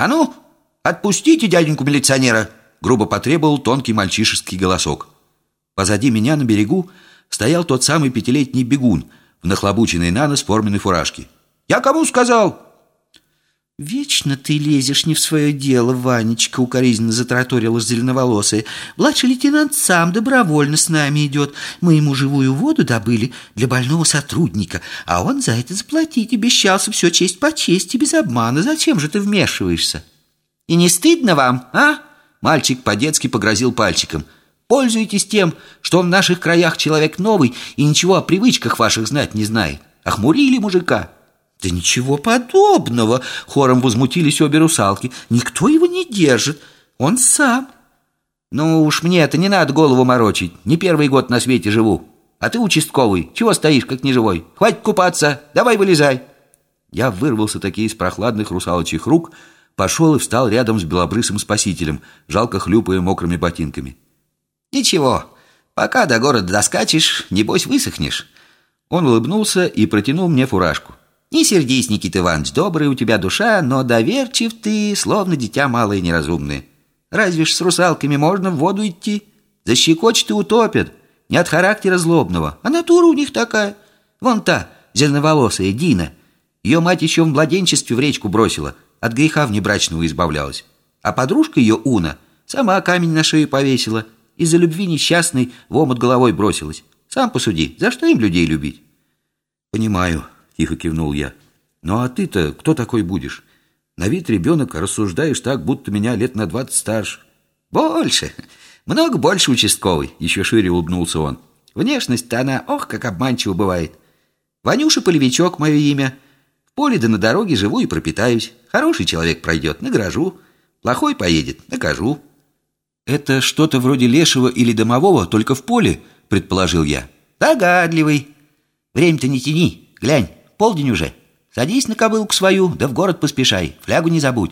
«А ну, отпустите дяденьку милиционера!» Грубо потребовал тонкий мальчишеский голосок. Позади меня на берегу стоял тот самый пятилетний бегун в нахлобученной на нос форменной фуражке. «Я кому сказал?» «Вечно ты лезешь не в свое дело, Ванечка», — укоризненно затраторила зеленоволосая. «Младший лейтенант сам добровольно с нами идет. Мы ему живую воду добыли для больного сотрудника, а он за это заплатить обещался все честь по чести, без обмана. Зачем же ты вмешиваешься?» «И не стыдно вам, а?» Мальчик по-детски погрозил пальчиком. «Пользуйтесь тем, что в наших краях человек новый и ничего о привычках ваших знать не знает. Охмурили мужика». «Да ничего подобного!» — хором возмутились обе русалки. «Никто его не держит, он сам». «Ну уж мне это не надо голову морочить, не первый год на свете живу. А ты участковый, чего стоишь, как неживой? Хватит купаться, давай вылезай!» Я вырвался таки из прохладных русалочьих рук, пошел и встал рядом с белобрысым спасителем, жалко хлюпая мокрыми ботинками. «Ничего, пока до города доскачешь, небось высохнешь». Он улыбнулся и протянул мне фуражку. Не сердись, Никита Иванович, добрая у тебя душа, но доверчив ты, словно дитя малое и неразумное. Разве ж с русалками можно в воду идти? Защекочет и утопят. Не от характера злобного, а натура у них такая. Вон та, зеленоволосая, Дина. Ее мать еще в младенчестве в речку бросила, от греха внебрачного избавлялась. А подружка ее, Уна, сама камень на шею повесила, из-за любви несчастной в омут головой бросилась. Сам посуди, за что им людей любить? Понимаю тихо кивнул я. «Ну а ты-то кто такой будешь? На вид ребенок рассуждаешь так, будто меня лет на двадцать старше». «Больше, много больше участковый», — еще шире улыбнулся он. «Внешность-то она, ох, как обманчиво бывает. Ванюша Полевичок мое имя. В поле да на дороге живу и пропитаюсь. Хороший человек пройдет, награжу. Плохой поедет, накажу». «Это что-то вроде лешего или домового, только в поле?» — предположил я. «Догадливый. Время-то не тяни, глянь». Полдень уже. Садись на кобылку свою, да в город поспешай. Флягу не забудь.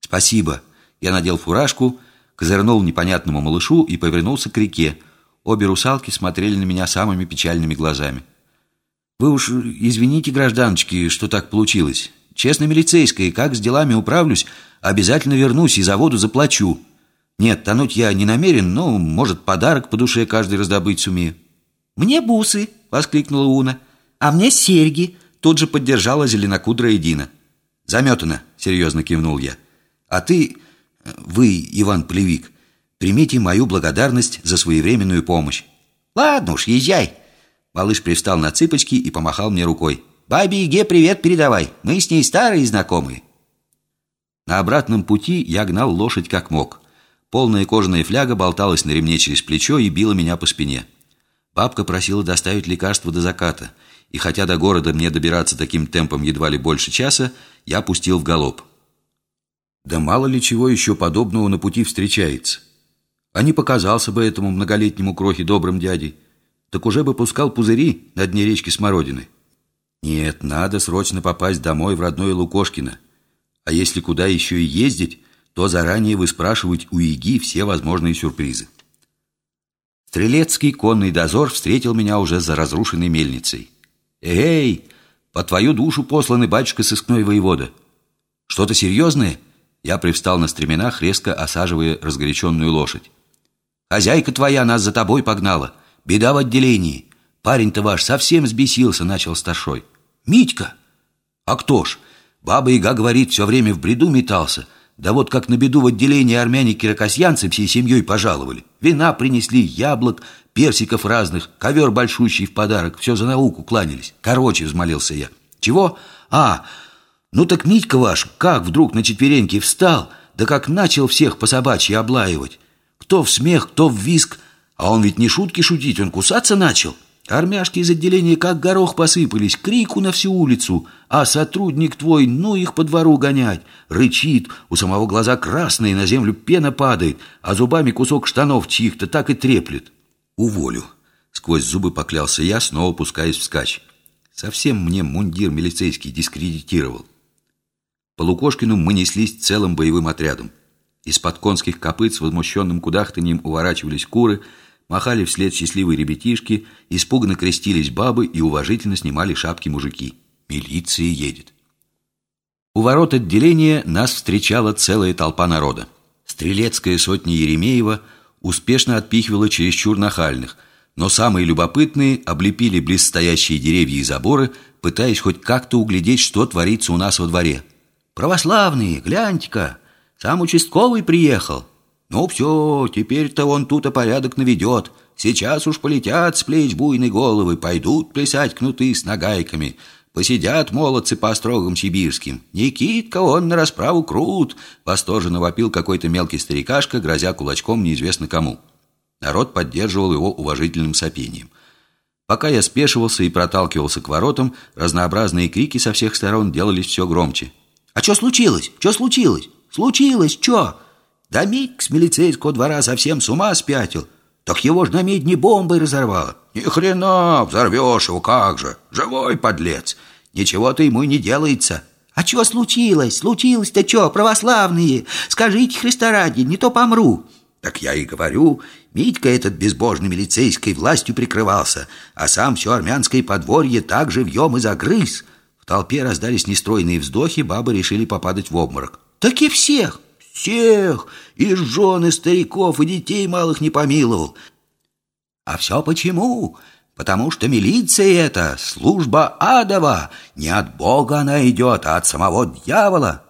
Спасибо. Я надел фуражку, козырнул непонятному малышу и повернулся к реке. Обе русалки смотрели на меня самыми печальными глазами. Вы уж извините, гражданочки, что так получилось. Честно милицейская, как с делами управлюсь, обязательно вернусь и за воду заплачу. Нет, тонуть я не намерен, но, может, подарок по душе каждый раздобыть сумею. «Мне бусы!» — воскликнула Уна. «А мне серьги!» Тут же поддержала зеленокудрая Дина. «Заметано!» — серьезно кивнул я. «А ты, вы, Иван Плевик, примите мою благодарность за своевременную помощь». «Ладно уж, езжай!» Малыш пристал на цыпочки и помахал мне рукой. «Бабе Еге привет передавай, мы с ней старые знакомые». На обратном пути я гнал лошадь как мог. Полная кожаная фляга болталась на ремне через плечо и била меня по спине. Бабка просила доставить лекарство до заката — и хотя до города мне добираться таким темпом едва ли больше часа, я пустил в галоп. Да мало ли чего еще подобного на пути встречается. А не показался бы этому многолетнему крохе добрым дядей, так уже бы пускал пузыри на дне речки Смородины. Нет, надо срочно попасть домой в родное Лукошкино. А если куда еще и ездить, то заранее выспрашивать у Иги все возможные сюрпризы. Стрелецкий конный дозор встретил меня уже за разрушенной мельницей. «Эй, по твою душу посланный батюшка сыскной воевода! Что-то серьезное?» Я привстал на стременах, резко осаживая разгоряченную лошадь. «Хозяйка твоя нас за тобой погнала. Беда в отделении. Парень-то ваш совсем сбесился», — начал старшой. «Митька!» «А кто ж? Баба Яга говорит, все время в бреду метался. Да вот как на беду в отделении армяне-кирокосьянцы всей семьей пожаловали. Вина принесли, яблок, персиков разных, ковер большущий в подарок. Все за науку кланялись. Короче, взмолился я. Чего? А, ну так Митька ваш как вдруг на четвереньки встал, да как начал всех по собачьи облаивать. Кто в смех, кто в виск. А он ведь не шутки шутить, он кусаться начал. Армяшки из отделения как горох посыпались, крику на всю улицу, а сотрудник твой, ну их по двору гонять, рычит, у самого глаза красные, на землю пена падает, а зубами кусок штанов чьих-то так и треплет. Уволю. Сквозь зубы поклялся я, снова пускаясь вскачь. Совсем мне мундир милицейский дискредитировал. По Лукошкину мы неслись целым боевым отрядом. Из-под конских копыт с возмущенным кудахтаньем уворачивались куры – Махали вслед счастливые ребятишки, испуганно крестились бабы и уважительно снимали шапки мужики. Милиция едет. У ворот отделения нас встречала целая толпа народа. Стрелецкая сотня Еремеева успешно отпихивала чересчур нахальных, но самые любопытные облепили близстоящие деревья и заборы, пытаясь хоть как-то углядеть, что творится у нас во дворе. «Православные, гляньте-ка, сам участковый приехал. Ну все, теперь-то он тут и порядок наведет. Сейчас уж полетят с плеч буйной головы, пойдут плясать кнуты с нагайками». Посидят молодцы по строгам сибирским. Никитка, он на расправу крут!» Восторженно вопил какой-то мелкий старикашка, грозя кулачком неизвестно кому. Народ поддерживал его уважительным сопением. Пока я спешивался и проталкивался к воротам, разнообразные крики со всех сторон делались все громче. «А что случилось? Что случилось? Случилось? Что?» «Да Мик с милицейского двора совсем с ума спятил. Так его ж на медне бомбой разорвало». «Ни хрена, взорвешь его, как же! Живой подлец! Ничего-то ему не делается!» «А что случилось? Случилось-то что, православные? Скажите, Христа ради, не то помру!» «Так я и говорю, Митька этот безбожный милицейской властью прикрывался, а сам все армянское подворье так живьем и загрыз!» В толпе раздались нестройные вздохи, бабы решили попадать в обморок. «Так и всех!» «Всех! И жен, и стариков, и детей малых не помиловал!» А все почему? Потому что милиция это служба адова. Не от Бога она идет, а от самого дьявола.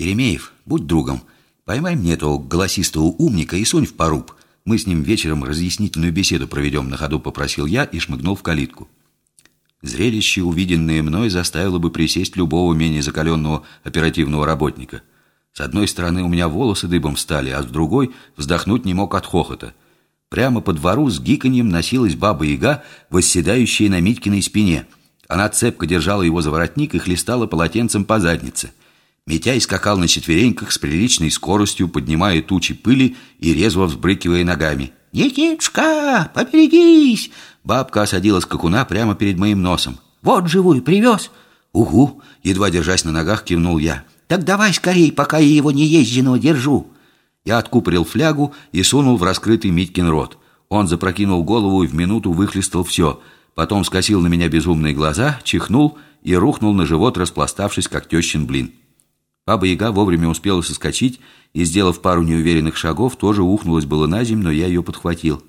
Еремеев, будь другом. Поймай мне этого голосистого умника и сунь в поруб. Мы с ним вечером разъяснительную беседу проведем на ходу, попросил я и шмыгнул в калитку. Зрелище, увиденное мной, заставило бы присесть любого менее закаленного оперативного работника. С одной стороны у меня волосы дыбом встали, а с другой вздохнуть не мог от хохота – Прямо по двору с гиканьем носилась баба-яга, восседающая на Митькиной спине. Она цепко держала его за воротник и хлестала полотенцем по заднице. Митяй скакал на четвереньках с приличной скоростью, поднимая тучи пыли и резво взбрыкивая ногами. «Никитушка, поберегись!» Бабка осадила скакуна прямо перед моим носом. «Вот живую привез!» «Угу!» Едва держась на ногах, кивнул я. «Так давай скорей, пока я его неезженного держу!» Я откупорил флягу и сунул в раскрытый Митькин рот. Он запрокинул голову и в минуту выхлестал все. Потом скосил на меня безумные глаза, чихнул и рухнул на живот, распластавшись, как тещин блин. Баба-яга вовремя успела соскочить и, сделав пару неуверенных шагов, тоже ухнулась было на землю, но я ее подхватил.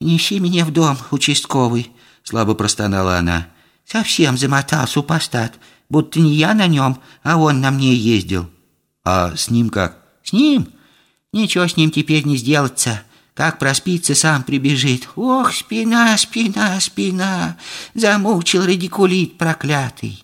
«Неси меня в дом, участковый», — слабо простонала она. «Совсем замотал супостат, будто не я на нем, а он на мне ездил». «А с ним как?» «С ним? Ничего с ним теперь не сделаться. Как проспится, сам прибежит. Ох, спина, спина, спина. Замучил радикулит проклятый.